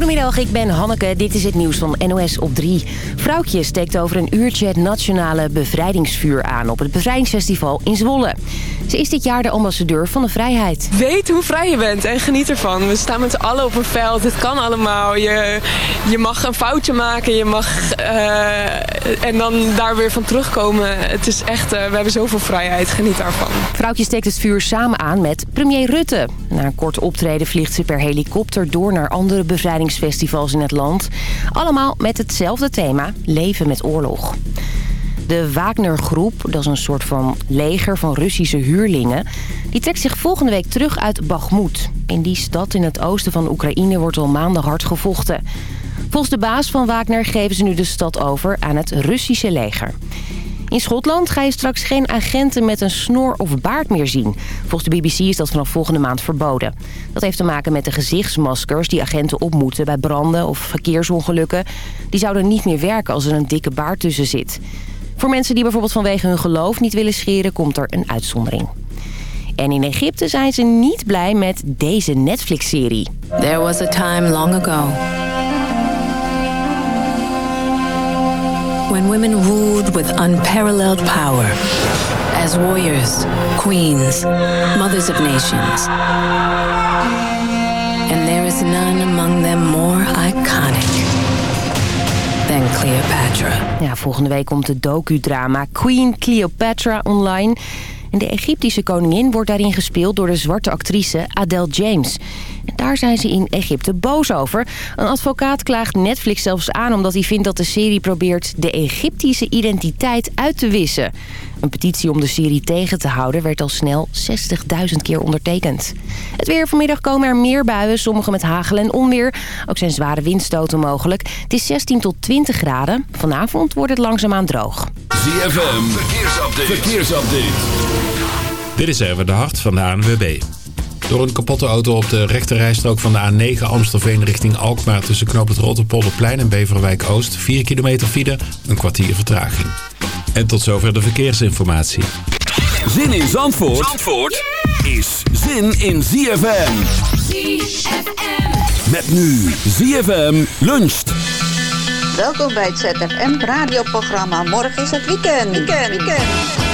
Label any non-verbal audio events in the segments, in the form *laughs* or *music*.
Goedemiddag, ik ben Hanneke. Dit is het nieuws van NOS op 3. Vrouwtje steekt over een uurtje het nationale bevrijdingsvuur aan... op het Bevrijdingsfestival in Zwolle. Ze is dit jaar de ambassadeur van de vrijheid. Weet hoe vrij je bent en geniet ervan. We staan met z'n allen op een veld, het kan allemaal. Je, je mag een foutje maken, je mag... Uh, en dan daar weer van terugkomen. Het is echt, uh, we hebben zoveel vrijheid, geniet daarvan. Vrouwtje steekt het vuur samen aan met premier Rutte. Na een kort optreden vliegt ze per helikopter door naar andere bevrijdingsfestivals in het land. Allemaal met hetzelfde thema, leven met oorlog. De Wagner-groep, dat is een soort van leger van Russische huurlingen... die trekt zich volgende week terug uit Bakhmut. In die stad in het oosten van Oekraïne wordt al maanden hard gevochten. Volgens de baas van Wagner geven ze nu de stad over aan het Russische leger. In Schotland ga je straks geen agenten met een snor of baard meer zien. Volgens de BBC is dat vanaf volgende maand verboden. Dat heeft te maken met de gezichtsmaskers die agenten op moeten bij branden of verkeersongelukken. Die zouden niet meer werken als er een dikke baard tussen zit. Voor mensen die bijvoorbeeld vanwege hun geloof niet willen scheren komt er een uitzondering. En in Egypte zijn ze niet blij met deze Netflix-serie. There was a time long ago when women ruled with unparalleled power as warriors, queens, mothers of nations. And there is none among them more iconic than Cleopatra. Ja, volgende week komt de docudrama Queen Cleopatra online. En de Egyptische koningin wordt daarin gespeeld door de zwarte actrice Adele James. Daar zijn ze in Egypte boos over. Een advocaat klaagt Netflix zelfs aan omdat hij vindt dat de serie probeert de Egyptische identiteit uit te wissen. Een petitie om de serie tegen te houden werd al snel 60.000 keer ondertekend. Het weer vanmiddag komen er meer buien, sommige met hagel en onweer. Ook zijn zware windstoten mogelijk. Het is 16 tot 20 graden. Vanavond wordt het langzaamaan droog. ZFM, verkeersupdate. verkeersupdate. Dit is even de hart van de ANWB. Door een kapotte auto op de rechterrijstrook van de A9 Amstelveen richting Alkmaar... tussen knoop het Rotterpolderplein en Beverwijk Oost. 4 kilometer file, een kwartier vertraging. En tot zover de verkeersinformatie. Zin in Zandvoort, Zandvoort is zin in ZFM. ZFM. Met nu ZFM luncht. Welkom bij het ZFM radioprogramma. Morgen is het weekend. Weekend, weekend.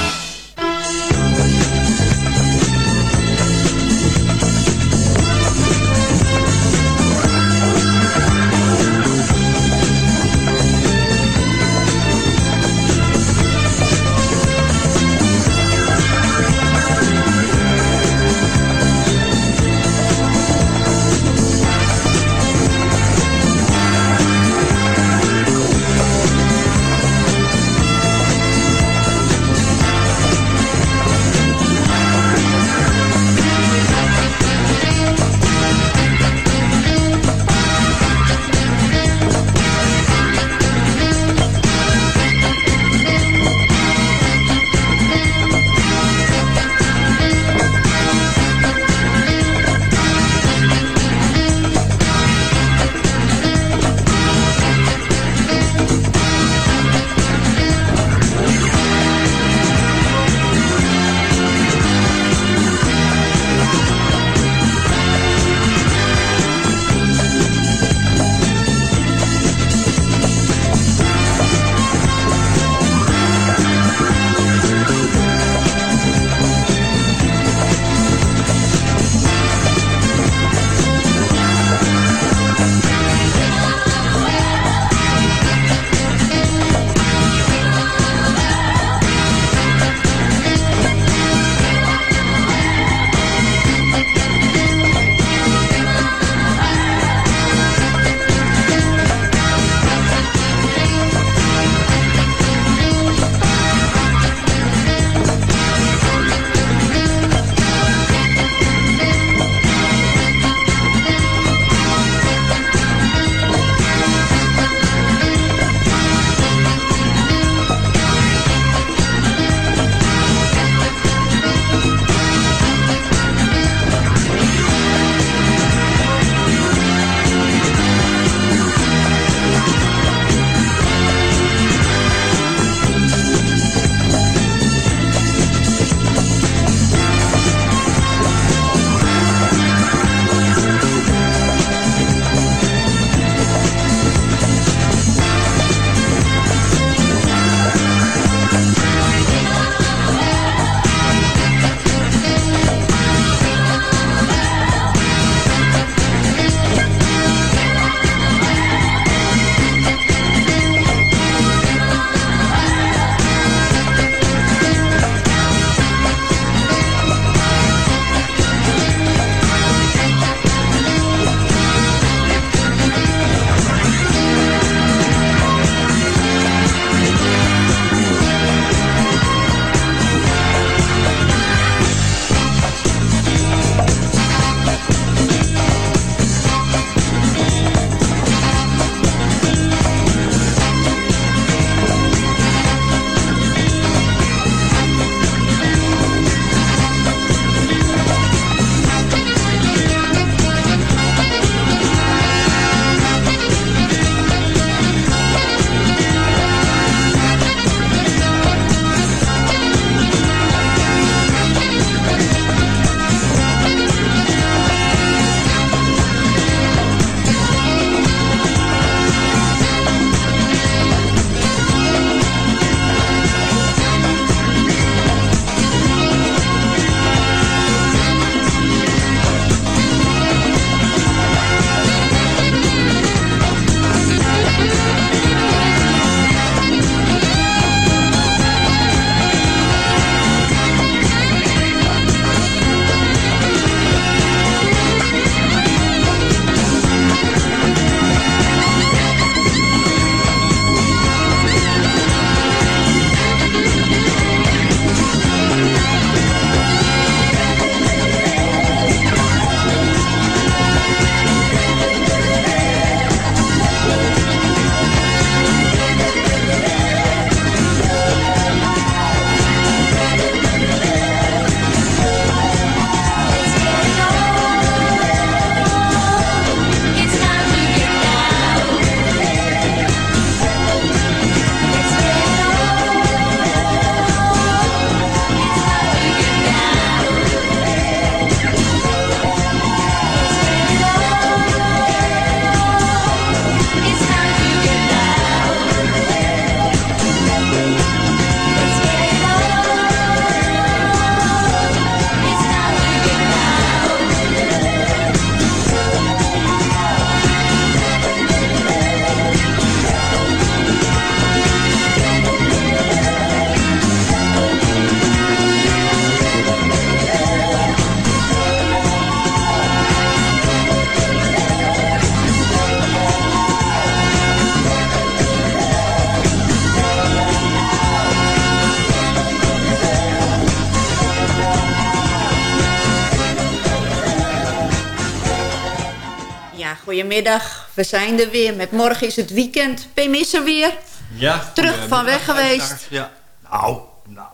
Goedemiddag. We zijn er weer. Met morgen is het weekend. Pim is er weer. Ja. Terug van weg geweest. Ja. Nou, nou.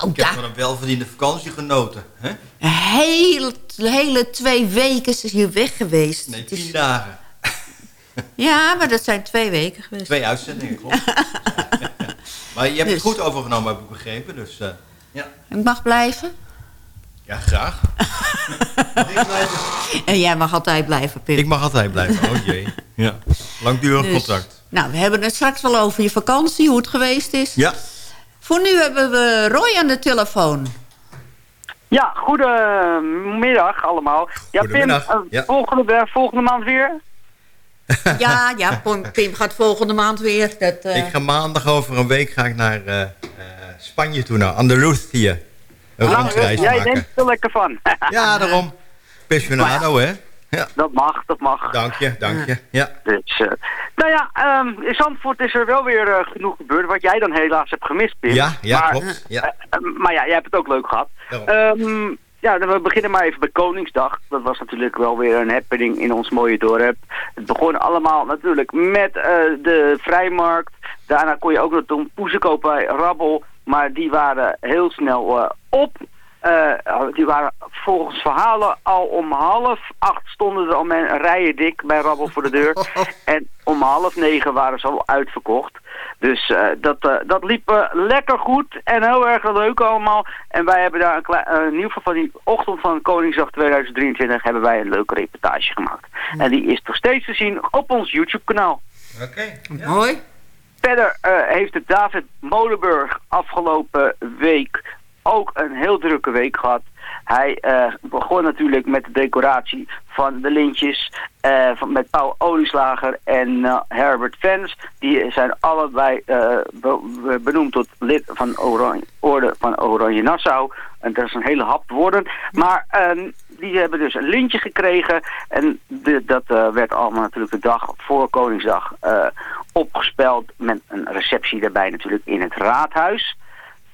Oh, Ik heb van een welverdiende vakantie genoten. Hè? Een hele, hele twee weken is hier weg geweest. Nee, is- tien dagen. *laughs* Ja, maar dat zijn twee weken geweest. Twee uitzendingen, klopt. *laughs* maar je hebt Dus. het goed overgenomen, heb ik begrepen. Dus eh, ja. Ik mag blijven. Ja, graag. *laughs* En jij mag altijd blijven, Pim. Ik mag altijd blijven. Oh jee. Ja. Langdurig Dus- contract. Nou, we hebben het straks wel over je vakantie, hoe het geweest is. Ja. Voor nu hebben we Roy aan de telefoon. Ja, goedemiddag allemaal. Ja, Goedemiddag, Pim, eh, ja. Volgende, eh, volgende maand weer? *laughs* Ja, ja, Pim, gaat volgende maand weer. Dat, eh, Ik ga maandag over een week ga ik naar eh, eh, Spanje toe, naar Andalusië. Nou, jij maken. neemt er lekker van. *laughs* Ja, daarom. Pensionado, hè? Ja. Dat mag, dat mag. Dank je, dank je. Ja. Dus, eh, nou ja, ehm, in Zandvoort is er wel weer eh, genoeg gebeurd, wat jij dan helaas hebt gemist, Pim. Ja, ja, maar, klopt. Ja. eh, eh, maar ja, jij hebt het ook leuk gehad. Ehm, ja, dan we beginnen maar even bij Koningsdag. Dat was natuurlijk wel weer een happening in ons mooie dorp. Het begon allemaal natuurlijk met eh, de vrijmarkt. Daarna kon je ook nog een poezen kopen bij Rabbel. Maar die waren heel snel eh, op. Eh, die waren volgens verhalen al om half acht stonden er al men rijen dik bij Rabbel voor de deur. *laughs* En om half negen waren ze al uitverkocht. Dus eh, dat, dat liep lekker goed en heel erg leuk allemaal. En wij hebben daar een klein, in ieder geval van die ochtend van Koningsdag 2023 hebben wij een leuke reportage gemaakt. En die is nog steeds te zien op ons YouTube kanaal. Oké. Mooi. Verder eh, heeft het David Molenburg afgelopen week ook een heel drukke week gehad. Hij eh, begon natuurlijk met de decoratie van de lintjes eh, van, met Paul Olieslager en Herbert Vens. Die zijn allebei be- benoemd tot lid van Oranje, Orde van Oranje Nassau. En dat is een hele hap woorden. Maar ehm, die hebben dus een lintje gekregen. En de, dat werd allemaal natuurlijk de dag voor Koningsdag opgespeld. Met een receptie daarbij natuurlijk in het raadhuis.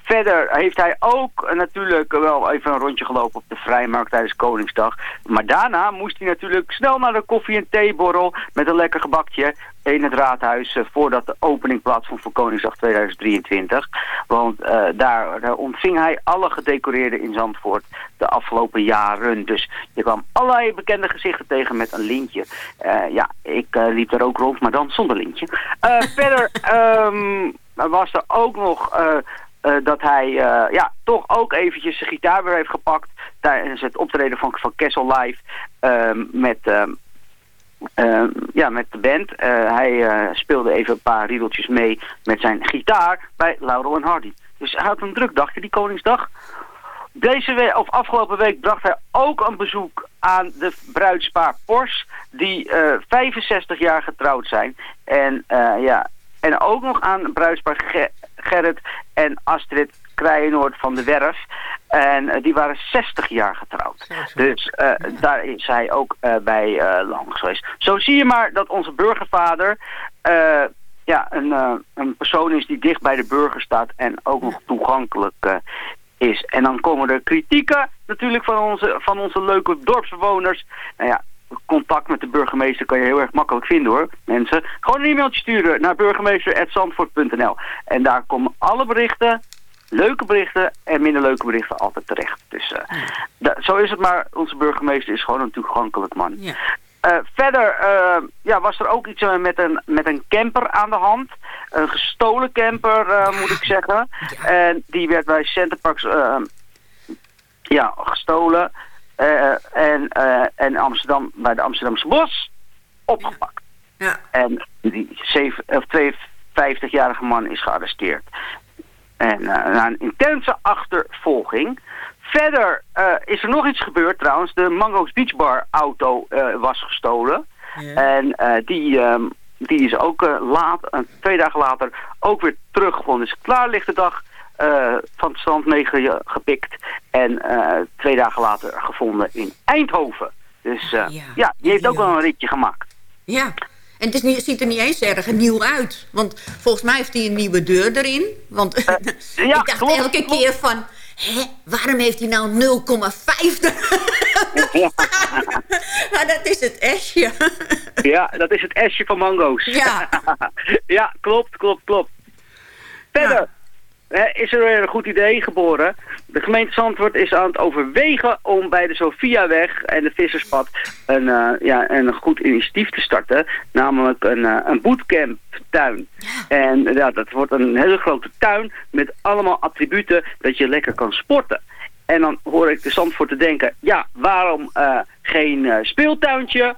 Verder heeft hij ook natuurlijk wel even een rondje gelopen op de Vrijmarkt tijdens Koningsdag. Maar daarna moest hij natuurlijk snel naar de koffie- en theeborrel met een lekker gebakje in het raadhuis eh, voordat de opening plaatsvond voor Koningsdag 2023. Want eh, daar, daar ontving hij alle gedecoreerden in Zandvoort de afgelopen jaren. Dus je kwam allerlei bekende gezichten tegen met een lintje. Eh, ja, ik liep er ook rond, maar dan zonder lintje. *laughs* Verder ehm, was er ook nog... dat hij ja, toch ook eventjes zijn gitaar weer heeft gepakt tijdens het optreden van, van Kessel Live ehm, met, ehm, ehm, ja, met de band. Eh, hij eh, speelde even een paar riedeltjes mee met zijn gitaar bij Laurel en Hardy. Dus hij had een druk dagje, die Koningsdag. Deze week, of afgelopen week bracht hij ook een bezoek aan de bruidspaar Pors, die eh, 65 jaar getrouwd zijn. En, eh, ja, en ook nog aan bruidspaar Ge- Gerrit en Astrid Krijenoord van de Werf. En eh, die waren 60 jaar getrouwd. Dus eh, daar is hij ook eh, bij langs geweest. Zo zie je maar dat onze burgervader ja, een, een persoon is die dicht bij de burger staat en ook nog toegankelijk is. En dan komen er kritieken natuurlijk van onze, van onze leuke dorpsbewoners. Nou ja, contact met de burgemeester kan je heel erg makkelijk vinden hoor, mensen. Gewoon een e-mailtje sturen naar burgemeester.zandvoort.nl En daar komen alle berichten, leuke berichten en minder leuke berichten altijd terecht. Dus eh, da- zo is het maar. Onze burgemeester is gewoon een toegankelijk man. Ja. Eh, verder eh, ja, was er ook iets met, een, met een camper aan de hand. Een gestolen camper, moet ik zeggen. En die werd bij Centerparks ja, gestolen. En, en Amsterdam, bij de Amsterdamse Bos opgepakt. Ja. En die zeven- of 52-jarige man is gearresteerd. En eh, na een intense achtervolging. Verder eh, is er nog iets gebeurd trouwens. De Mango's Beach Bar auto eh, was gestolen. En die, ehm, die is ook eh, laat, twee dagen later ook weer teruggevonden. Dus klaar ligt de dag van het strand negen gepikt. En twee dagen later gevonden in Eindhoven. Dus Ja. ja, die heeft ook wel een ritje gemaakt. Ja. En het is niet, ziet er niet eens erg nieuw uit. Want volgens mij heeft hij een nieuwe deur erin. Want *laughs* ja, ik dacht klopt, elke klopt. keer van... hè, waarom heeft hij nou 0,5? nou, *laughs* dat is het esje. *laughs* Ja, dat is het esje van mango's. Ja. ja, klopt, klopt, klopt. Verder hè, is er weer een goed idee geboren. De gemeente Zandvoort is aan het overwegen om bij de Sofiaweg en de Visserspad een, eh, ja, een goed initiatief te starten. Namelijk een, uh, een bootcamptuin. En ja, dat wordt een hele grote tuin met allemaal attributen dat je lekker kan sporten. En dan hoor ik de Zandvoort te denken, ja, waarom uh, geen speeltuintje?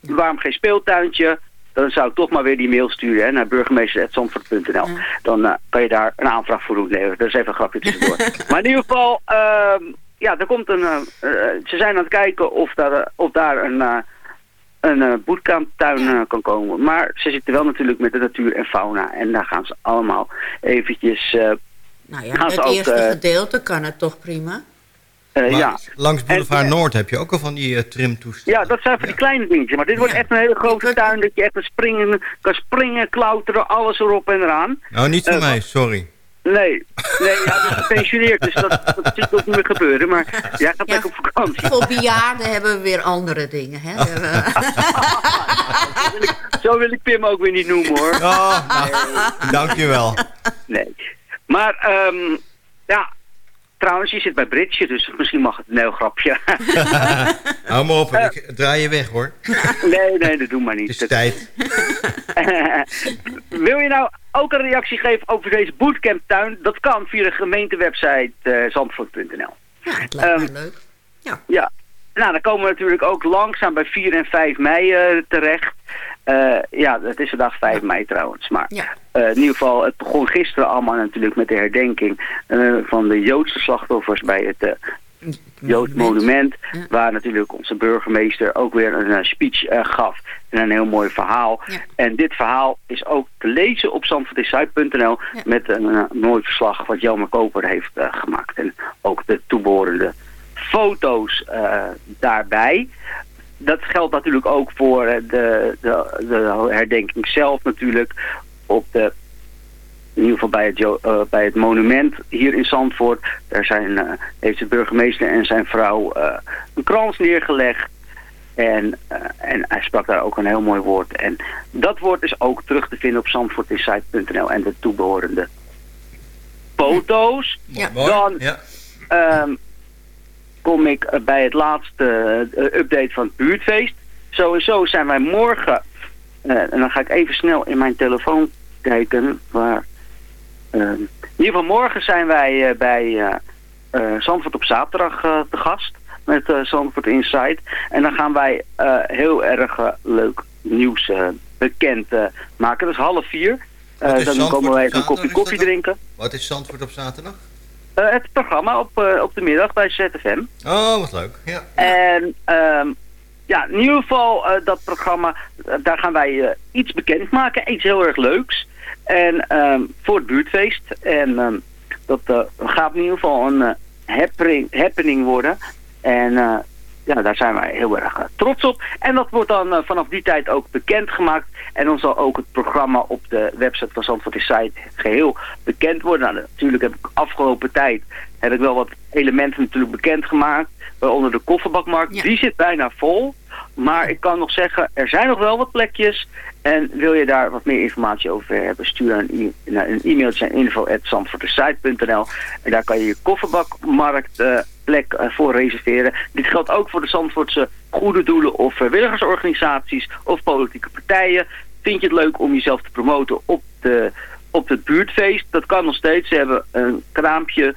Waarom geen speeltuintje? Dan zou ik toch maar weer die mail sturen hè, naar burgemeester.zandvoort.nl. Ja. Dan uh, kan je daar een aanvraag voor doen. Nee, dat is even een grapje tussendoor. *laughs* maar in ieder geval, uh, ja, er komt een, uh, ze zijn aan het kijken of daar, of daar een, een bootcamptuin kan komen. Maar ze zitten wel natuurlijk met de natuur en fauna. En daar gaan ze allemaal eventjes... nou ja, het eerste gedeelte kan het toch prima? Uh, ja. Langs Boulevard en, Noord heb je ook al van die uh, trimtoestellen. Ja, dat zijn van die kleine dingetjes. Maar dit wordt echt een hele grote tuin dat je echt springen, kan springen, klauteren, alles erop en eraan. Nou, niet voor uh, mij, sorry. Nee, nee, ja, dat is gepensioneerd, dus dat, dat ziet ook niet meer gebeuren. Maar jij gaat ja, lekker op vakantie. Voor bejaarden hebben we weer andere dingen, hè. zo, wil ik, zo wil ik Pim ook weer niet noemen, hoor. Oh, nou, dankjewel. Nee, maar um, ja, Trouwens, je zit bij Britje, dus misschien mag het een heel grapje. *laughs* Hou maar op, ik draai je weg hoor. *laughs* nee, nee, dat doe maar niet. Het is tijd. *laughs* Wil je nou ook een reactie geven over deze bootcamptuin? Dat kan via de gemeentewebsite uh, zandvoort.nl. Ja, het lijkt um, leuk. Ja. ja. Nou, dan komen we natuurlijk ook langzaam bij 4 en 5 mei uh, terecht. Uh, ja, het is vandaag 5 mei trouwens. Maar ja. uh, in ieder geval, het begon gisteren allemaal natuurlijk met de herdenking uh, van de Joodse slachtoffers bij het Joods monument. Ja. Waar natuurlijk onze burgemeester ook weer een speech gaf. En een heel mooi verhaal. Ja. En dit verhaal is ook te lezen op zandvoortdesuit.nl Ja. met een mooi verslag wat Jelmer Koper heeft gemaakt. En ook de toebehorende foto's daarbij dat geldt natuurlijk ook voor de, de, de herdenking zelf natuurlijk. Op de, in ieder geval bij het, uh, bij het monument hier in Zandvoort. Daar zijn, uh, heeft de burgemeester en zijn vrouw uh, een krans neergelegd. En, en hij sprak daar ook een heel mooi woord. En dat woord is ook terug te vinden op zandvoortinsight.nl en de toebehorende foto's. Ja. Dan Ja. um, kom ik bij het laatste uh, update van het buurtfeest. Sowieso zijn wij morgen, uh, en dan ga ik even snel in mijn telefoon kijken, waar... Uh, in ieder geval morgen zijn wij uh, bij Zandvoort op zaterdag te gast met Zandvoort Insight. En dan gaan wij heel erg leuk nieuws bekend maken. Dat is half vier. dan Zandvoort komen wij een kopje koffie drinken. Wat is Zandvoort op zaterdag? Uh, het programma op, uh, op de middag bij ZFM. Oh, wat leuk. Ja. En um, ja, in ieder geval uh, dat programma, daar gaan wij iets bekendmaken. Iets heel erg leuks. En um, voor het buurtfeest. En um, dat gaat in ieder geval een happening, happening worden. En ja, daar zijn wij heel erg trots op. En dat wordt dan vanaf die tijd ook bekendgemaakt. En dan zal ook het programma op de website van Zandvoort Site geheel bekend worden. Nou, natuurlijk heb ik afgelopen tijd heb ik wel wat elementen natuurlijk bekendgemaakt. Waaronder de kofferbakmarkt. Ja. Die zit bijna vol. Maar ik kan nog zeggen, er zijn nog wel wat plekjes. En wil je daar wat meer informatie over hebben, stuur een, e een e-mailtje naar info.zandvoortesite.nl En daar kan je je kofferbakmarkt uh, plek uh, voor reserveren. Dit geldt ook voor de Zandvoortse goede doelen of vrijwilligersorganisaties of politieke partijen. Vind je het leuk om jezelf te promoten op, de, op het buurtfeest? Dat kan nog steeds. Ze hebben een kraampje,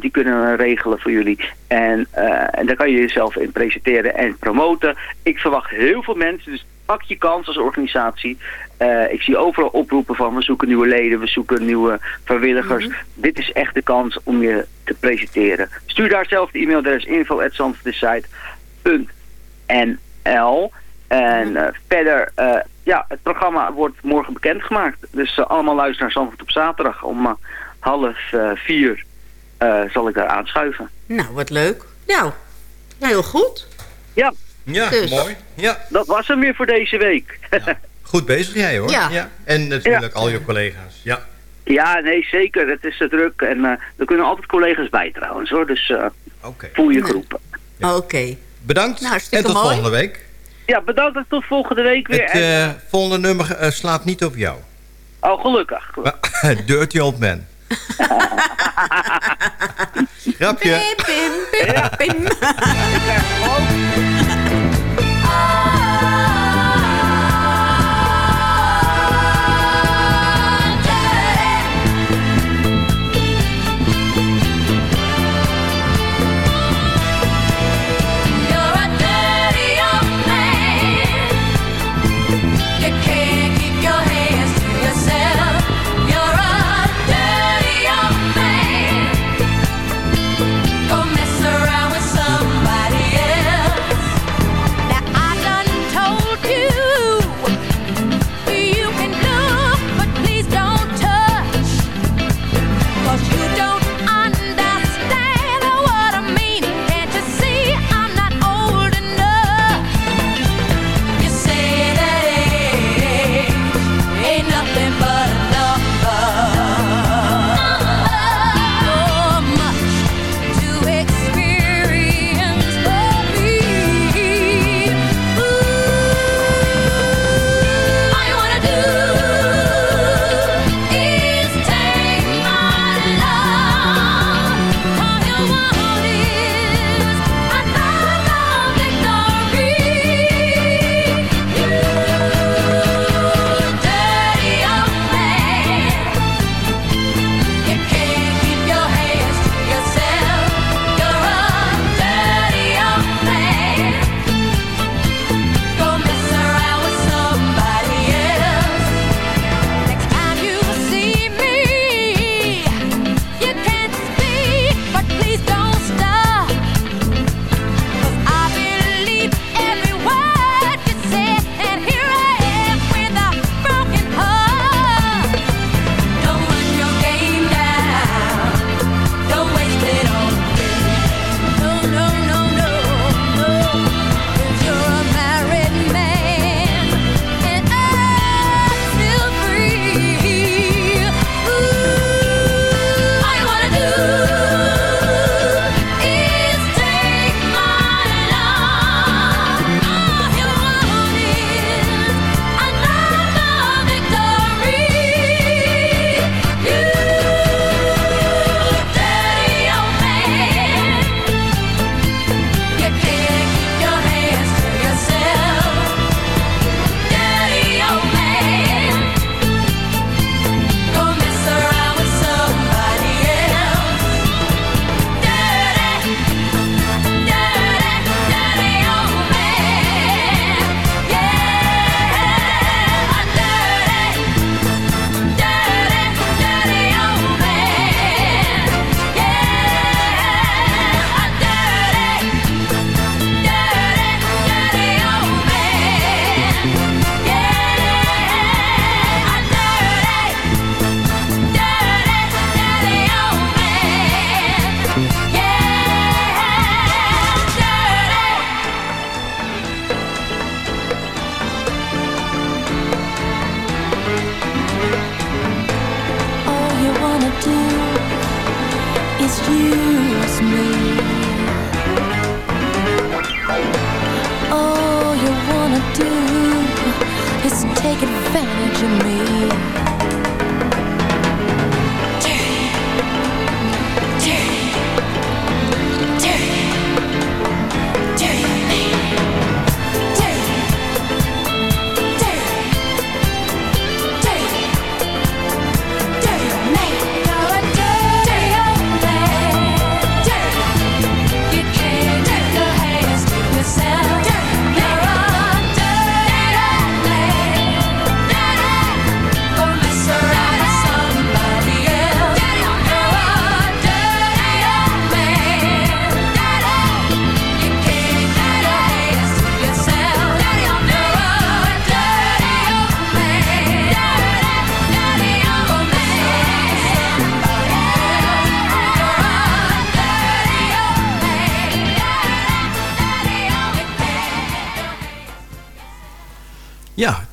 die kunnen we regelen voor jullie. En, uh, en daar kan je jezelf in presenteren en promoten. Ik verwacht heel veel mensen, dus pak je kans als organisatie. Uh, ik zie overal oproepen van we zoeken nieuwe leden, we zoeken nieuwe vrijwilligers. Mm -hmm. Dit is echt de kans om je te presenteren. Stuur daar zelf de e-mailadres info.zandvoortesite.nl En uh, verder, uh, ja, het programma wordt morgen bekendgemaakt. Dus allemaal luisteren naar Zandvoort op zaterdag om half vier zal ik daar aanschuiven. Nou, wat leuk. Nou, heel goed. Ja. Ja, dus. mooi. Ja. Dat was hem weer voor deze week. Ja. Goed bezig jij hoor. Ja. ja. En natuurlijk ja. al je collega's. Ja. Ja, nee, zeker. Het is te druk. En uh, er kunnen altijd collega's bij trouwens hoor. Dus uh, voel je geroepen. Ja. Oké. Bedankt nou, en tot mooi. volgende week. Ja, bedankt en tot volgende week weer. Het uh, volgende nummer slaat niet op jou. Oh, gelukkig. gelukkig. *laughs* Dirty Old Man. *laughs* Grapje. Pim, pim, pim, pim. Go *laughs*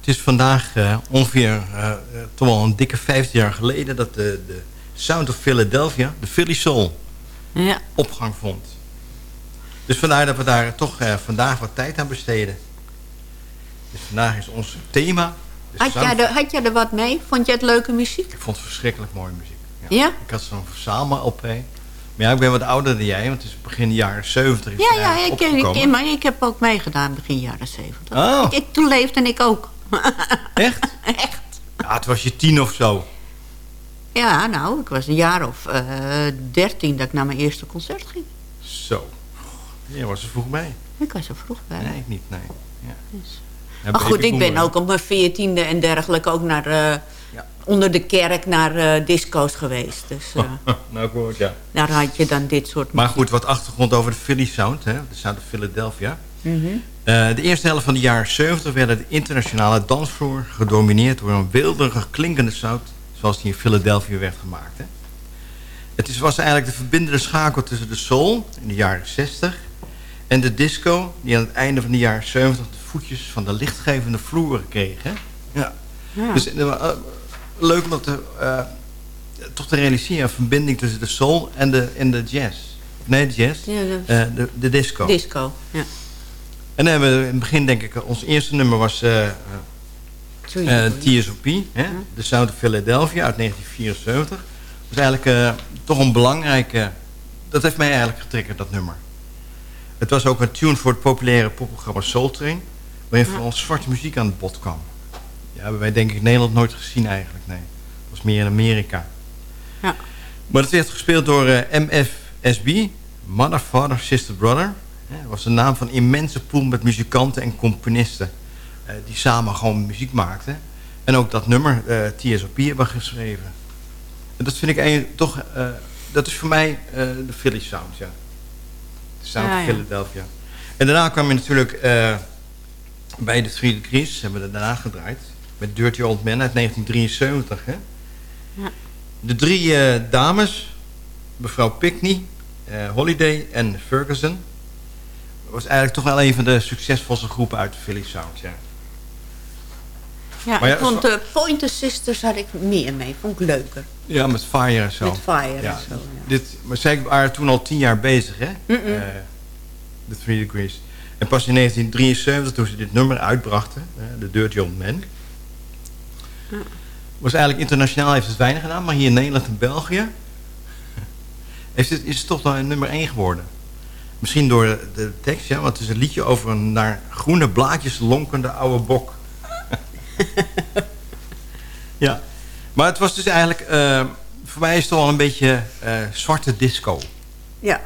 is vandaag uh, ongeveer uh, toch wel een dikke 15 jaar geleden... dat de, de Sound of Philadelphia, de Philly Soul, ja. opgang vond. Dus vandaar dat we daar toch uh, vandaag wat tijd aan besteden. Dus vandaag is ons thema... Had jij, er, had jij er wat mee? Vond je het leuke muziek? Ik vond het verschrikkelijk mooie muziek. Ja? ja? Ik had zo'n verzamel op. Maar ja, ik ben wat ouder dan jij, want het is begin jaren 70. Ja, ja, ik, ik, maar ik heb ook meegedaan begin jaren 70. Oh. Ik, toen leefde ik ook. *laughs* Echt? Echt. Ja, het was je tien of zo. Ja, nou, ik was een jaar of uh, dertien dat ik naar mijn eerste concert ging. Zo. Jij was er vroeg bij. Ik was er vroeg bij. Nee, ik niet, nee. Ja. Dus. maar goed, ik ben ook op mijn veertiende en dergelijke ook naar... Uh, onder de kerk naar uh, disco's geweest. Dus, uh, *laughs* nou goed, ja. Daar had je dan dit soort... Maar goed, wat achtergrond over de Philly Sound, hè, de Sound of Philadelphia. Mm -hmm. uh, de eerste helft van de jaren 70 werden de internationale dansvloer gedomineerd door een wilderige klinkende sound, zoals die in Philadelphia werd gemaakt. Hè. Het is, was eigenlijk de verbindende schakel tussen de soul in de jaren 60 en de disco, die aan het einde van de jaren 70 de voetjes van de lichtgevende vloer kreeg. Hè. Ja. ja. Dus leuk om te, uh, toch te realiseren. Een verbinding tussen de soul en de, en de jazz. Nee, de jazz. Ja, de, uh, de, de, disco. Disco, ja. En dan hebben we in het begin, denk ik, ons eerste nummer was uh, uh, TSOP. Hè? The Sound of Philadelphia uit 1974. Dat was eigenlijk toch een belangrijke... Dat heeft mij eigenlijk getriggerd, dat nummer. Het was ook een tune voor het populaire popprogramma Soul Train... waarin ja. vooral zwarte muziek aan het bod kwam. Ja, hebben wij denk ik Nederland nooit gezien eigenlijk, nee. Het was meer in Amerika. Ja. Maar het werd gespeeld door eh, MFSB, Mother, Father, Sister, Brother. Dat was de naam van een immense pool met muzikanten en componisten. Uh, die samen gewoon muziek maakten. En ook dat nummer, eh, TSOP, hebben geschreven. En dat vind ik eigenlijk toch... dat is voor mij de Philly Sound, ja. De Sound ja, of Philadelphia. En daarna kwam je natuurlijk bij de Three Degrees. Hebben we daarna gedraaid met Dirty Old Man uit 1973. Hè? Ja. De drie uh, dames, mevrouw Pickney, uh, Holiday en Ferguson... was eigenlijk toch wel een van de succesvolste groepen uit de Philly Sound. Ja, ja, ja ik vond de Pointer Sisters had ik meer mee. Vond ik leuker. Ja, met Fire en zo. Met Fire ja. en zo, ja. Dit, maar zij waren toen al tien jaar bezig, hè? De mm uh, Three Degrees. En pas in 1973, toen ze dit nummer uitbrachten, de Dirty Old Man... Was eigenlijk internationaal heeft het weinig gedaan, maar hier in Nederland en België *laughs* heeft het, is het toch dan een nummer 1 geworden. Misschien door de, tekst, ja, want het is een liedje over een naar groene blaadjes lonkende oude bok. *laughs* ja, maar het was dus eigenlijk, uh, voor mij is het toch wel een beetje uh, zwarte disco. Ja.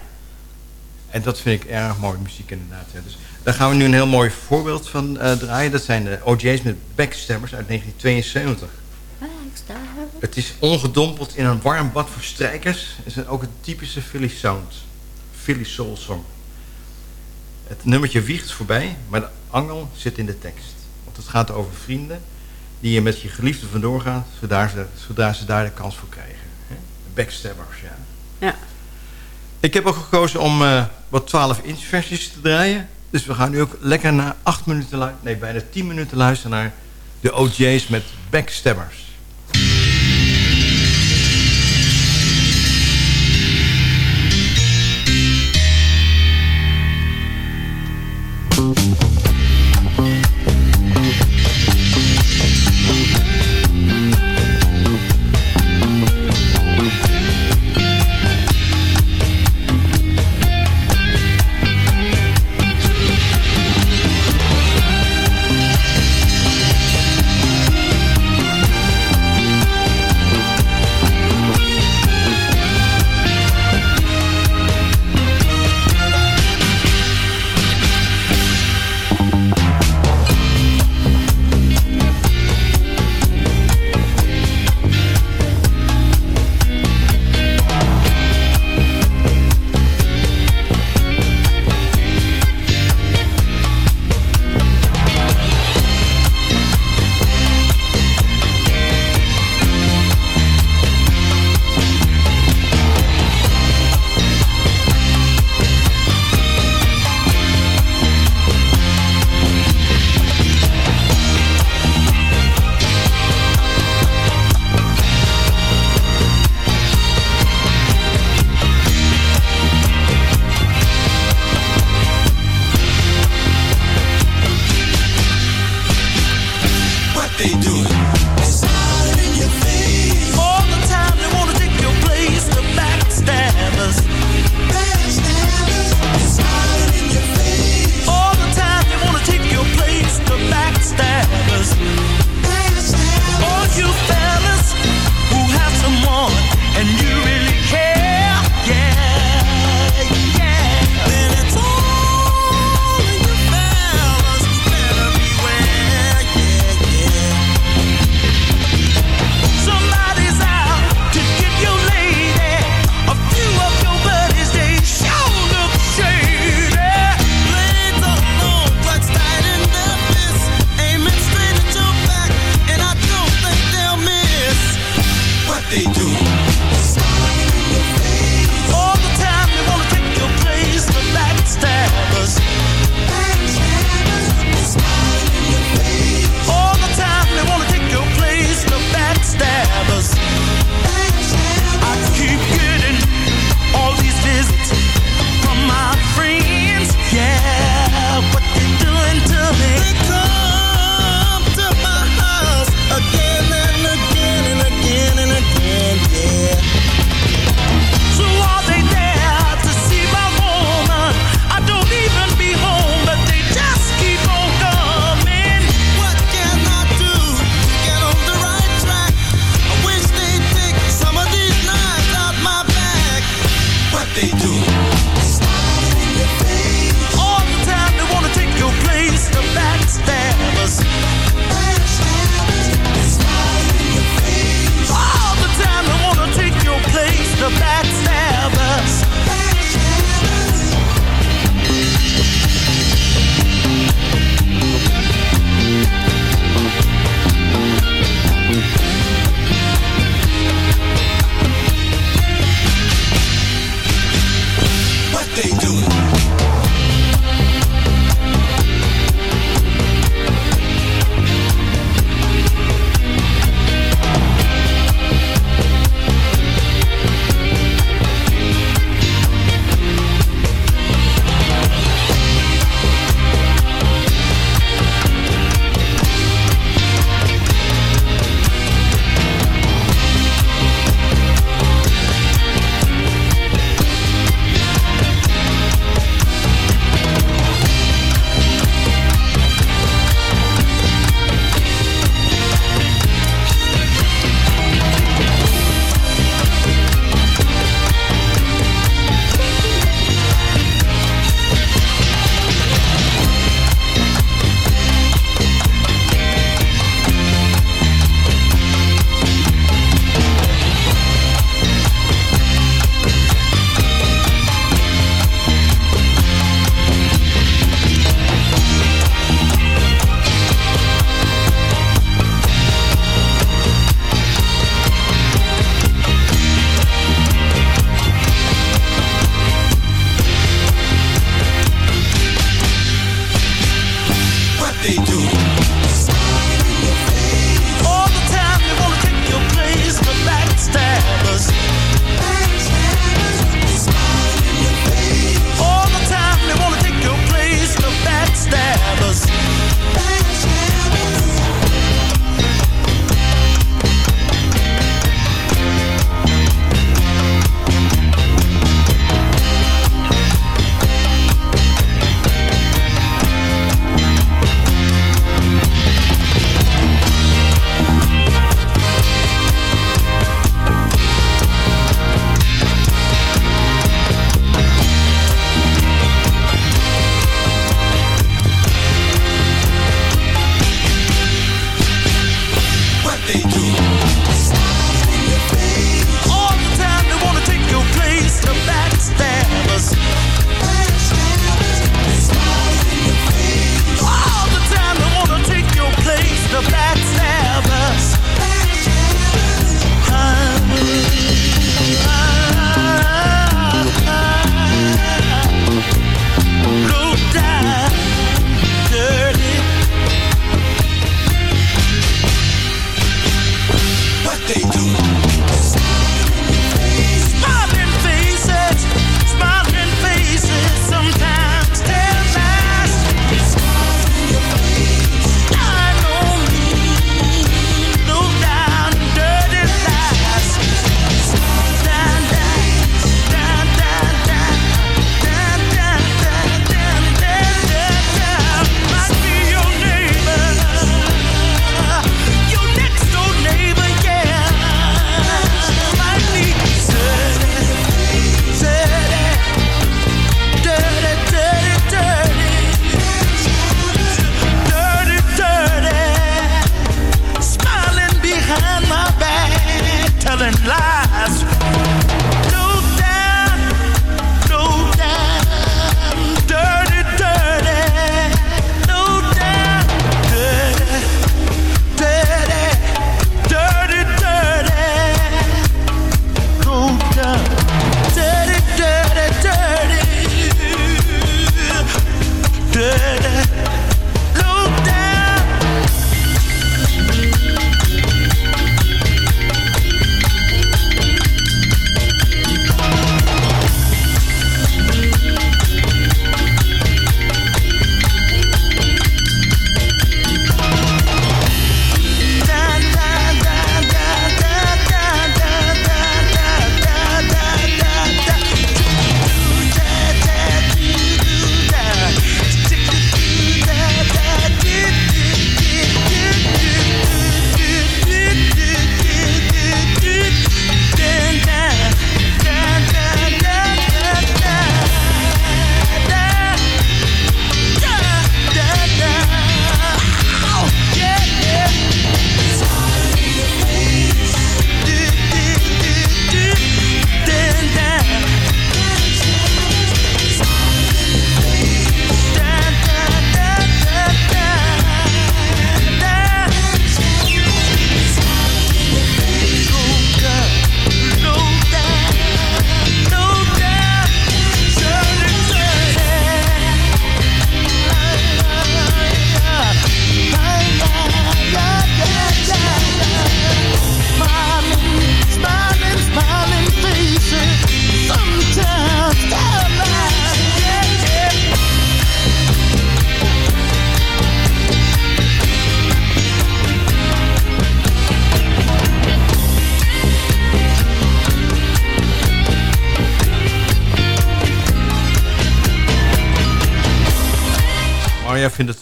En dat vind ik erg mooi muziek inderdaad. Ja. Dus daar gaan we nu een heel mooi voorbeeld van uh, draaien. Dat zijn de OJ's met backstabbers uit 1972. Het is ongedompeld in een warm bad voor strijkers. Het is ook een typische Philly sound. Philly soul song. Het nummertje wiegt voorbij, maar de angel zit in de tekst. Want het gaat over vrienden die je met je geliefde vandoor gaat... zodra ze, zodra ze daar de kans voor krijgen. Backstabbers, ja. ja. Ik heb ook gekozen om uh, wat 12-inch versies te draaien. Dus we gaan nu ook lekker na 8 minuten, nee bijna 10 minuten luisteren naar de OJ's met Backstabbers.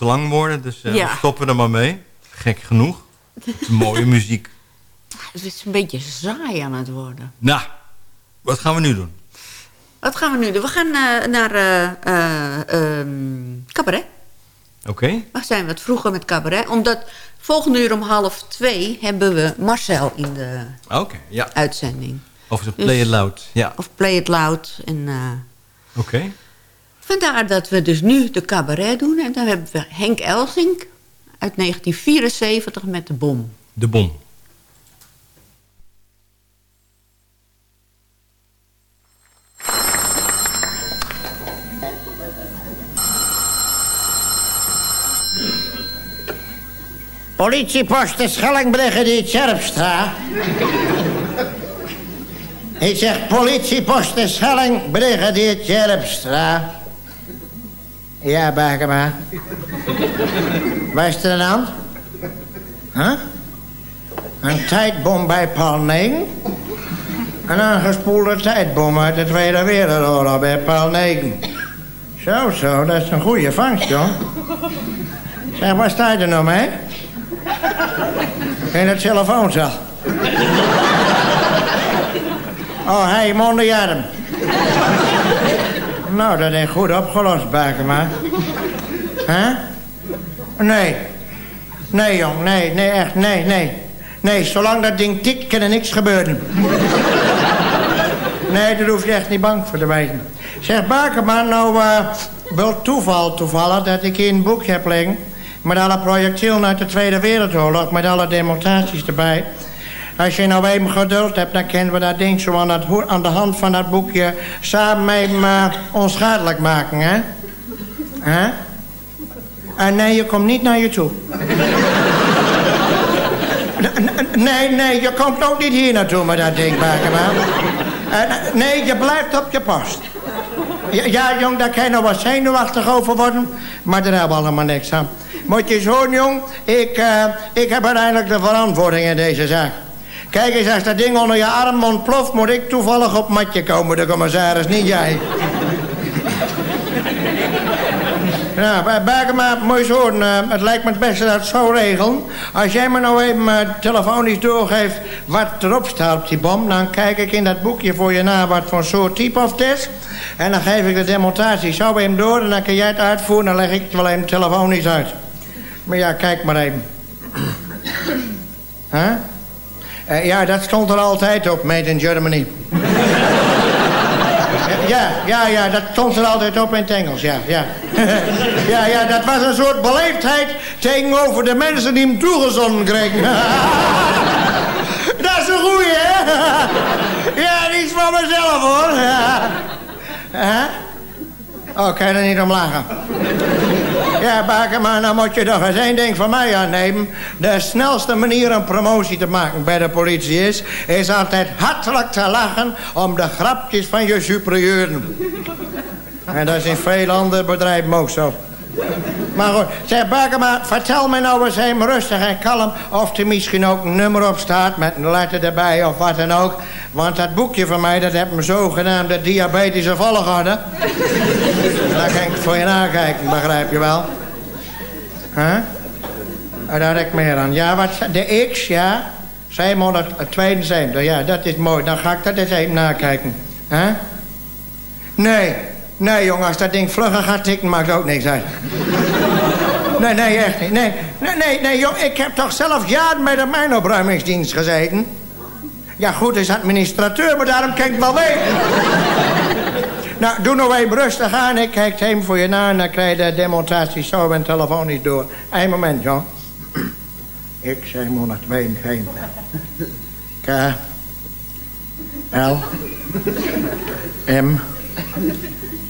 Te lang worden, dus uh, Ja. we stoppen er maar mee. Gek genoeg. Het is mooie *laughs* muziek. Het is een beetje saai aan het worden. Nou, wat gaan we nu doen? Wat gaan we nu doen? We gaan eh, naar ehm, cabaret. Oké. We zijn wat vroeger met cabaret. Omdat volgende uur om half twee hebben we Marcel in de Oké, ja. uitzending. Of Dus- play it loud. Ja, Of Play It Loud. En, oké. Vandaar dat we dus nu de cabaret doen. En dan hebben we Henk Elsink uit 1974 met de bom. De bom. Politiepost de Schellingbrigadier Tjerpstra. Ik zeg politiepost de Schelling, brigadier Tjerpstra. Ja, Bakema. Waar is er aan de hand? Huh? Een tijdbom bij Paul 9? Een aangespoelde tijdbom uit de Tweede Wereldoorlog bij Paul 9. Zo, zo, dat is een goede vangst, joh. Zeg, waar sta je er nou mee? In het telefooncel. Oh, hey, mondenjarm. Nou, dat is goed opgelost, Bakema. Hè? Nee. Nee, jong, nee, nee, echt, nee, nee. Nee, zolang dat ding tikt, kan er niks gebeuren. nee, daar hoef je echt niet bang voor te wezen. Zeg, Bakema, nou, eh wel toeval toevallig dat ik hier een boekje heb liggen... met alle projectielen uit de Tweede Wereldoorlog, met alle demonstraties erbij... Als je nou even geduld hebt, dan kunnen we dat ding zo aan, aan de hand van dat boekje samen met hem eh, onschadelijk maken, hè? Hè? En nee, je komt niet naar je toe. *laughs* Nee, nee, je komt ook niet hier naartoe met dat ding, Bakema. Eh, nee, je blijft op je post. Ja, jong, daar kan je nog wat zenuwachtig over worden. Maar daar hebben we allemaal niks aan. Moet je eens horen, jong. Ik, eh, ik heb uiteindelijk de verantwoording in deze zaak. Kijk eens, als dat ding onder je arm ontploft... moet ik toevallig op matje komen, de commissaris, niet jij. Bij Bergema, moet je eens horen. eh, het lijkt me het beste dat het zo regelen. Als jij me nou even eh, telefonisch doorgeeft wat erop staat op die bom... dan kijk ik in dat boekje voor je na wat voor soort type of is. En dan geef ik de demonstratie zo even door... en dan kun jij het uitvoeren dan leg ik het wel even telefonisch uit. Maar ja, kijk maar even. *clears throat* Huh? Eh, ja, dat stond er altijd op, Made in Germany. Ja, ja, ja, dat stond er altijd op in het Engels, ja, ja. ja, ja, dat was een soort beleefdheid tegenover de mensen die hem toegezonden kregen. dat is een goeie, hè? ja, die is van mezelf, hoor. Ja. Oh, kan je er niet om lachen? Ja, Bakema, nou moet je toch eens één ding van mij aannemen. De snelste manier om promotie te maken bij de politie is... is altijd hartelijk te lachen om de grapjes van je superieuren. En dat is in veel andere bedrijven ook zo. Maar goed, zeg Bakema, vertel me nou eens even rustig en kalm... of er misschien ook een nummer op staat met een letter erbij of wat dan ook. Want dat boekje van mij, dat heeft me zogenaamde diabetische volgorde. Daar kan ik voor je nakijken, begrijp je wel? Huh? En daar heb ik meer aan. Ja, wat, de X, ja. 772, ja, dat is mooi. Dan ga ik dat eens even nakijken. Huh? Nee, nee jongen, als dat ding vlugger gaat tikken, maakt ook niks uit. Nee, nee, echt niet. Nee, nee, nee, nee jong, ik heb toch zelf jaren bij de mijnopruimingsdienst gezeten. Ja, goed, is administrateur, maar daarom kan ik wel weten. Nou, doe nog even rustig aan. Ik kijk even voor je na en dan krijg je de demonstratie zo en telefonisch door. Eén moment, John. Ik 772. K. L. M.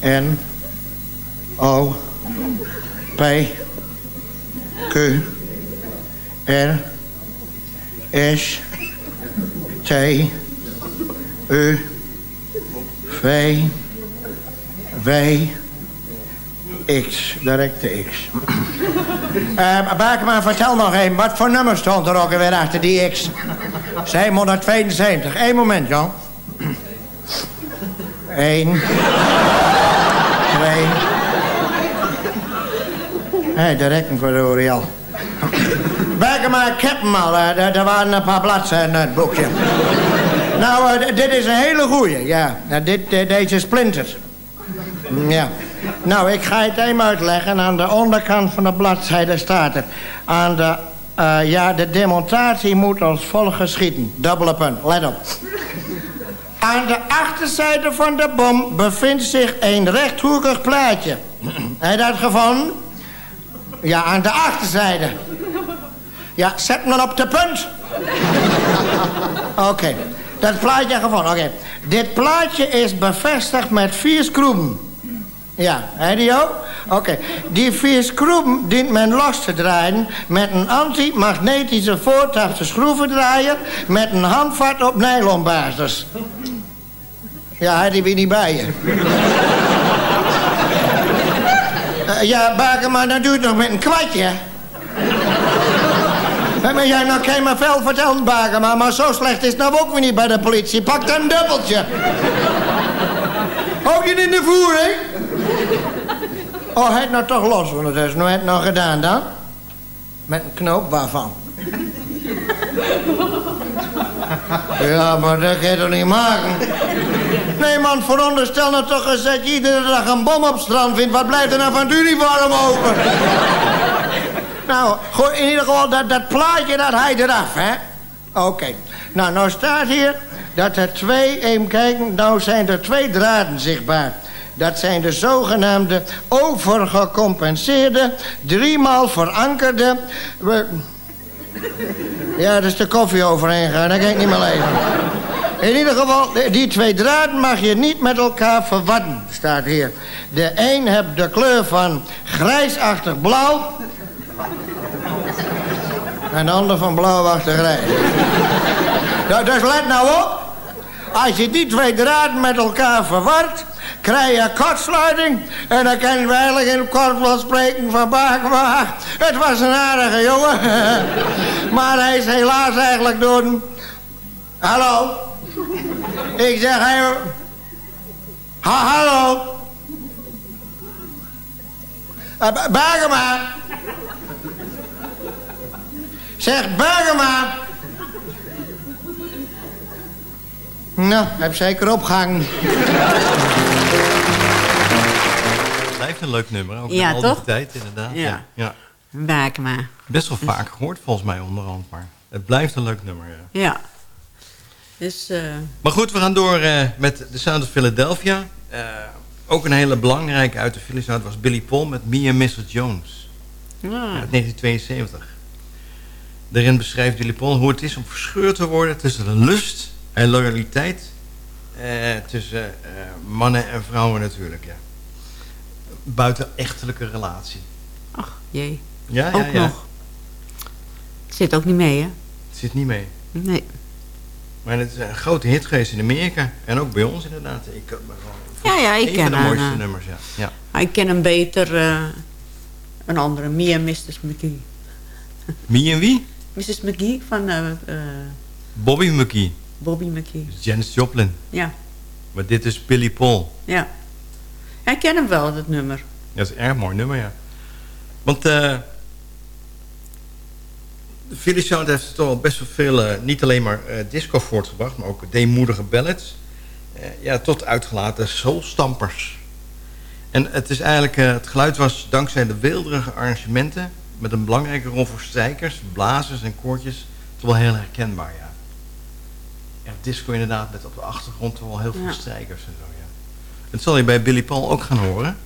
N. O. P. Q. R. S. T. U. V. W. X. Directe X. uh, Bakema, vertel nog even. Wat voor nummer stond er ook alweer achter die X? 772. Eén moment, Jan. *clears throat* 1. 2. Hé, hey, de rekken voor al. maar, ik heb hem al. Er, waren een paar bladzijden in het boekje. nou, uh, dit is een hele goeie, ja. Nou, dit, deze splinter. Ja. Nou, ik ga het even uitleggen. Aan de onderkant van de bladzijde staat het. Aan de, uh, ja, de demonstratie moet als volgt geschieden. Dubbele punt, let op. Aan de achterzijde van de bom bevindt zich een rechthoekig plaatje. *clears throat* Heb je dat gevonden? Ja, aan de achterzijde. Ja, zet dan op de punt. *laughs* Oké, dat plaatje gevonden. Oké, dit plaatje is bevestigd met vier schroeven. Ja, heb die ook? Oké, die vier schroeven dient men los te draaien... met een antimagnetische voortafse schroevendraaier... met een handvat op nylonbasis. Ja, die ben niet bij je. uh, ja, Bakerman, dat doe je nog met een kwartje. Maar jij kan je me veel vertellen, maar zo slecht is het nou ook weer niet bij de politie. Pak dan een dubbeltje. Ook niet in de voering? Oh, hij het nou toch los, want dat is nou het nog gedaan dan? Met een knoop waarvan? Ja, maar dat kan je toch niet maken? Nee, man, veronderstel nou toch eens dat je iedere dag een bom op strand vindt. Wat blijft er nou van het uniform open? nou, in ieder geval dat, dat plaatje, dat hij eraf, hè? Oké. Nou, nou staat hier dat er twee, even kijken, nou zijn er twee draden zichtbaar. Dat zijn de zogenaamde overgecompenseerde, driemaal verankerde... Ja, dat is de koffie overheen gaan, dat kan ik niet meer leven. In ieder geval, die twee draden mag je niet met elkaar verwarren, staat hier. De een heeft de kleur van grijsachtig blauw... en de ander van blauwachtig grijs. dus let nou op. Als je die twee draden met elkaar verward, krijg je kortsluiting. En dan kan je eigenlijk in kort wel spreken van Bakema. Het was een aardige jongen. *laughs* maar hij is helaas eigenlijk dood. Hallo? Ik zeg, hij... Ha, hallo? Uh, Bergema. Zeg, Bergema. Nou, heb zeker opgehangen. Het blijft een leuk nummer, ook ja, al toch? die tijd inderdaad. Ja. ja. Bergema. Best wel vaak gehoord volgens mij onderhand, maar het blijft een leuk nummer. Ja. ja. Dus, uh... Maar goed, we gaan door uh, met The Sound of Philadelphia. Uh, ook een hele belangrijke uit de Philly Sound was Billy Paul met Me and Mrs. Jones. Ah. Uit 1972. Daarin beschrijft Billy Paul hoe het is om verscheurd te worden tussen de lust en loyaliteit. tussen mannen en vrouwen natuurlijk, ja. Buiten echtelijke relatie. Ach, jee. Ja, ja, ook ja. nog. Het zit ook niet mee, hè? Het zit niet mee. Nee. Maar het is een grote hit geweest in Amerika. En ook bij ons inderdaad. Ik, ja, ja, ik ken van de mooiste uh, nummers, ja. ja. Maar ik ken hem beter, uh, een andere, Mia Mrs. McGee. Mia en wie? Mrs. McGee van... Uh, Bobby McGee. Bobby McGee. Dus Janis Joplin. Ja. Maar dit is Billy Paul. Ja. Ik ken hem wel, dat nummer. Dat is een erg mooi nummer, ja. Want... Uh, de Philly Sound heeft toch al best wel veel, uh, niet alleen maar uh, disco voortgebracht, maar ook deemoedige ballads. Ja, tot uitgelaten soulstampers. En het is eigenlijk, het geluid was dankzij de weelderige arrangementen, met een belangrijke rol voor strijkers, blazers en koortjes, toch wel heel herkenbaar, ja. Ja, disco inderdaad, met op de achtergrond wel heel veel strijkers en zo, ja. Dat zal je bij Billy Paul ook gaan horen.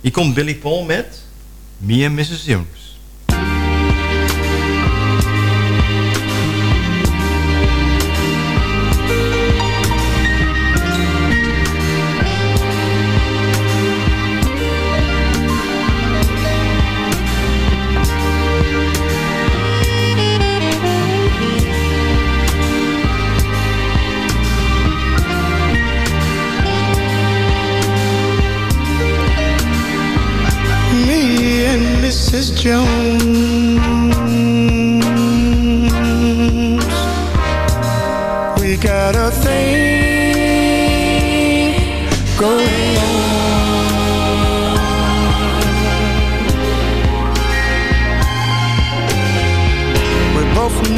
Hier komt Billy Paul met Me and Mrs. Jones.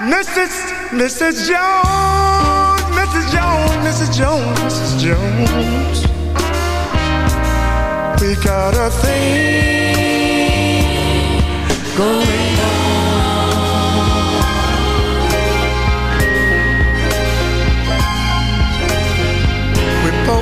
Mrs. Mrs. Jones, Mrs. Jones, Mrs. Jones, Mrs. Jones. We got a thing going on.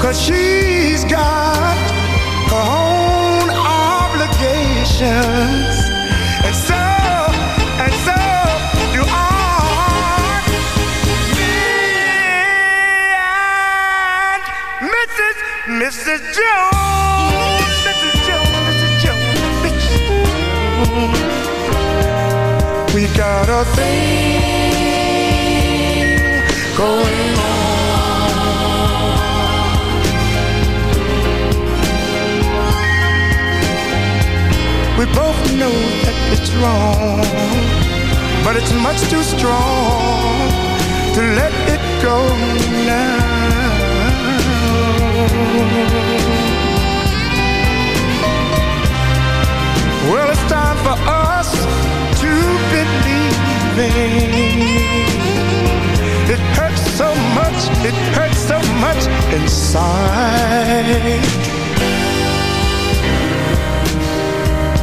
Cause she's got her own obligations. And so, and so do I. Me and Mrs. Mrs. Jones. Mrs. Jones, Mrs. Jones. We got a thing going We both know that it's wrong, but it's much too strong to let it go now. Well, it's time for us to believe It hurts so much, it hurts so much inside.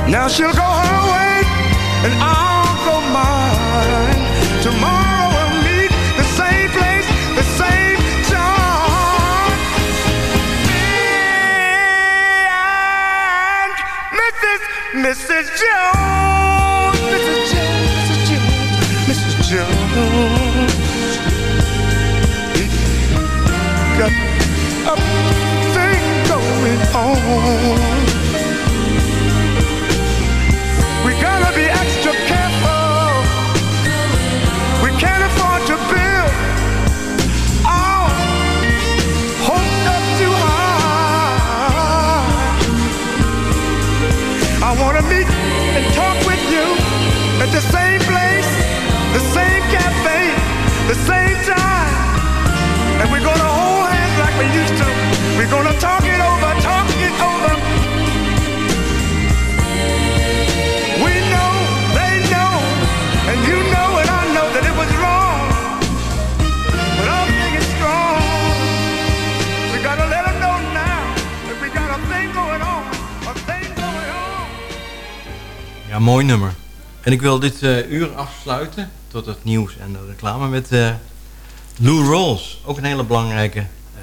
Now she'll go her way and I'll go mine. En ik wil dit eh, uur afsluiten tot het nieuws en de reclame met eh, Lou Rawls. Ook een hele belangrijke eh,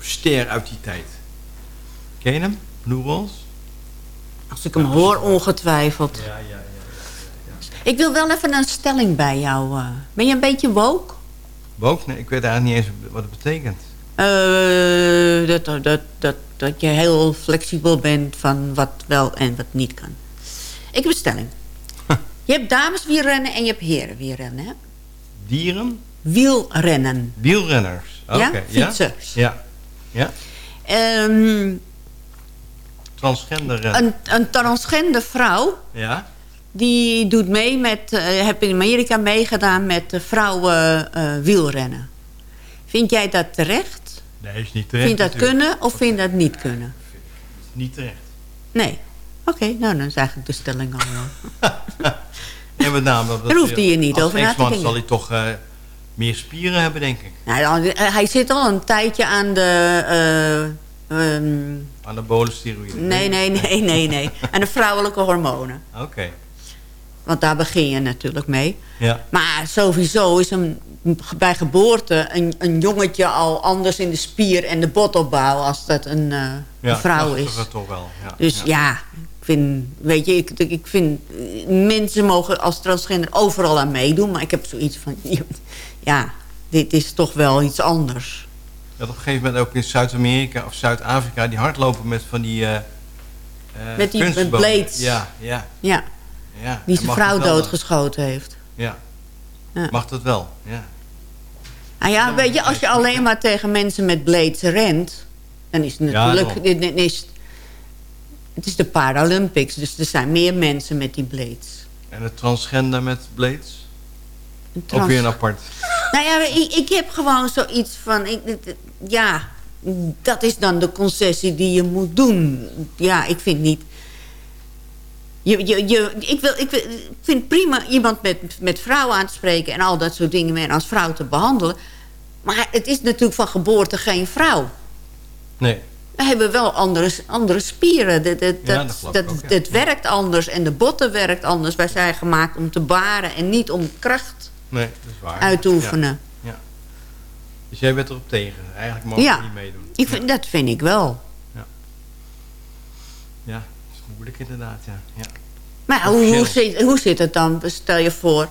ster uit die tijd. Ken je hem, Lou Rawls? Als ik hem hoor, ongetwijfeld. Ja, ja, ja. Ik wil wel even een stelling bij jou. Ben je een beetje woke? Woke? Nee, ik weet eigenlijk niet eens wat het betekent. Dat, dat, dat, dat je heel flexibel bent van wat wel en wat niet kan. Ik heb een stelling. Je hebt dames wielrennen en je hebt heren wielrennen. Hè? Dieren? Wielrennen. Wielrenners. Oké, Ja? ja? Fietsers. Ja. ja. Ehm, Transgender een, een transgender vrouw... Ja? die doet mee met... eh heb in Amerika meegedaan met vrouwen eh, wielrennen. Vind jij dat terecht? Nee, is niet terecht Vind je dat natuurlijk. kunnen of vind je dat niet kunnen? Niet terecht. Nee. Oké, nou dan is eigenlijk de stelling al. *laughs* En met name dat Daar hoefde je niet over na te denken. zal hij toch eh, meer spieren hebben, denk ik. Nou, dan- hij zit al een tijdje aan de... eh, ehm, Anabole steroïden. nee, nee, nee, nee, nee. *laughs* Aan de vrouwelijke hormonen. Oké. Want daar begin je natuurlijk mee. Ja. Maar sowieso is een, bij geboorte een, een jongetje al anders in de spier en de botopbouw als dat een, eh, Ja, een vrouw is. ik toch wel. Ja. Dus ja. ik vind, weet je, ik, ik vind, mensen mogen als transgender overal aan meedoen. Maar ik heb zoiets van, *laughs* ja, dit is toch wel iets anders. Had op een gegeven moment ook in Zuid-Amerika of Zuid-Afrika... die hardlopen met van die... eh, Met die- met blades. Ja, ja. Ja, ja. die zijn vrouw dat dan? doodgeschoten heeft. Ja. Ja. Mag dat wel, ja. Nou ja, weet je, als je alleen maar tegen mensen met blades rent... dan is het Ja, natuurlijk... dit is, het is de Paralympics, dus er zijn meer mensen met die blades. En het transgender met blades? Een Ook trans- weer een apart. *laughs* Nou ja, ik, ik heb gewoon zoiets van... Ik, ja, dat is dan de concessie die je moet doen. Ja, ik vind niet... Je, je, je, ik, wil, ik, wil, ik vind prima iemand met, met vrouwen aan te spreken... en al dat soort dingen en als vrouw te behandelen. Maar het is natuurlijk van geboorte geen vrouw. Nee. We hebben wel andere, andere spieren. Dat, dat, Ja, dat, ook, ja. werkt anders en de botten werkt anders. Wij zijn gemaakt om te baren en niet om kracht Nee, dat is waar. uit te oefenen. Ja. ja. Dus jij bent erop tegen. Eigenlijk mogen Ja, we niet meedoen. ik vind, dat vind ik wel. Ja, dat is moeilijk inderdaad, ja. ja. Maar hoe, hoe, zit, hoe zit het dan? Stel je voor,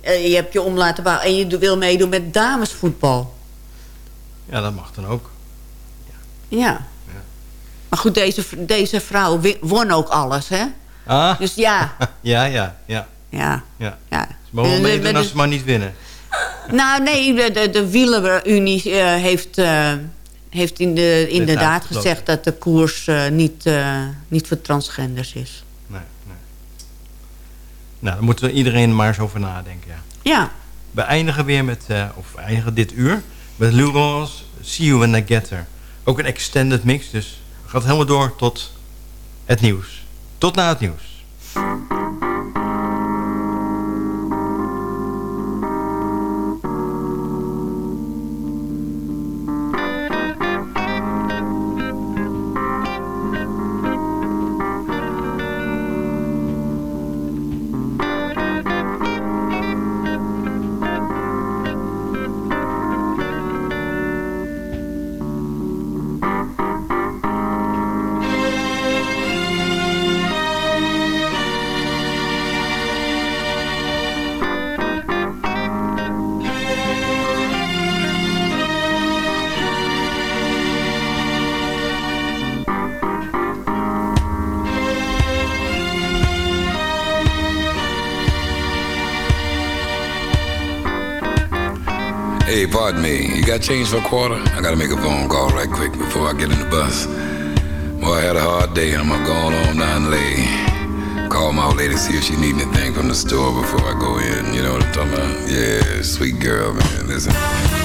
eh, je hebt je om laten bouwen... en je wil meedoen met damesvoetbal. Ja, dat mag dan ook. Ja. Maar goed, deze, deze vrouw won ook alles, hè? Ah. Dus ja, *laughs* Ja, ja, ja. ja. ja. ja. Ze mogen Eh, meedoen als ze maar niet winnen. Nou, nee, de, de, de wielerunie eh, heeft, eh, heeft in de, inderdaad gezegd... dat de koers niet, niet voor transgenders is. Nee, nee. Nou, daar moeten we iedereen maar eens over nadenken, ja. Ja. We eindigen weer met, of we eindigen dit uur, met Lou Rawls, See You When I Get There. Ook een extended mix, dus gaat helemaal door tot het nieuws. Tot na het nieuws. Got change for a quarter? I gotta make a phone call right quick before I get in the bus. Boy, I had a hard day. I'm gonna go on down and lay. Call my old lady, see if she need anything from the store before I go in. You know what I'm talking about? Yeah, sweet girl, man. Listen.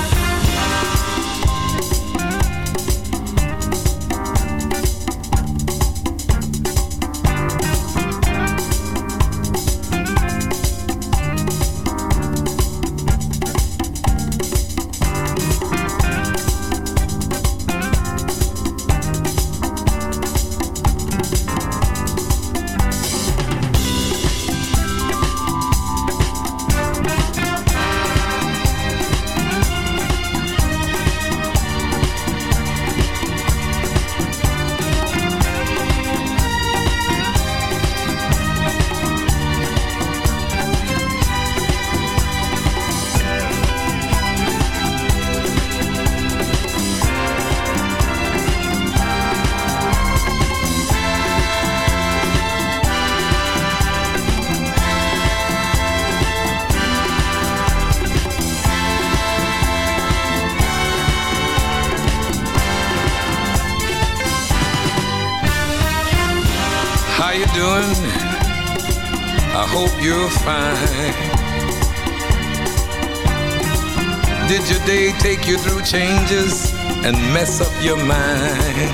Mess up your mind?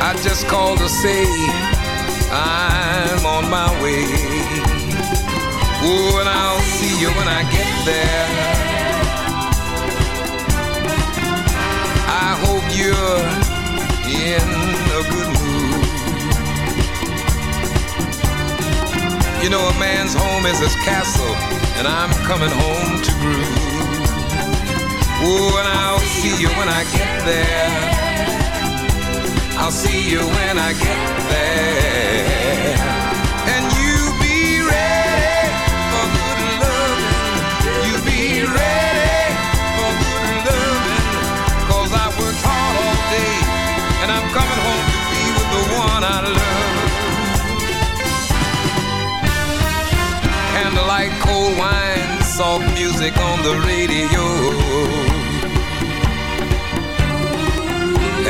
I just called to say I'm on my way. Oh, and I'll see you when I get there. I hope you're in a good mood. You know, a man's home is his castle, and I'm coming home to groove. Oh, and I'll see you when I get there. I'll see you when I get there. And you be ready for good loving. You be ready for good loving. Cause I worked hard all day. And I'm coming home to be with the one I love. Candlelight, cold wine, soft music on the radio.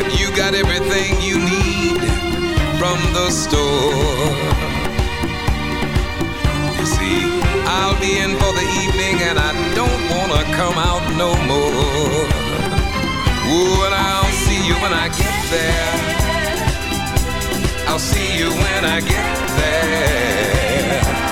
Have you got everything you need from the store? You see, I'll be in for the evening and I don't wanna come out no more. Ooh, and I'll see you when I get there. I'll see you when I get there.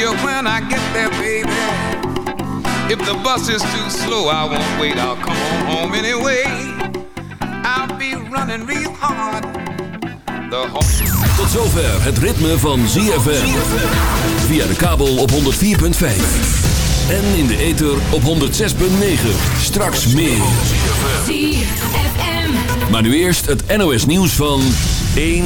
You when I get there, baby. If the bus is too slow, I won't wait. I'll come on home anyway. I'll be running real hard. The whole Tot zover het ritme van ZFM. Via de kabel op 104.5. En in de ether op 106.9. Straks meer. Maar nu eerst het NOS nieuws van 1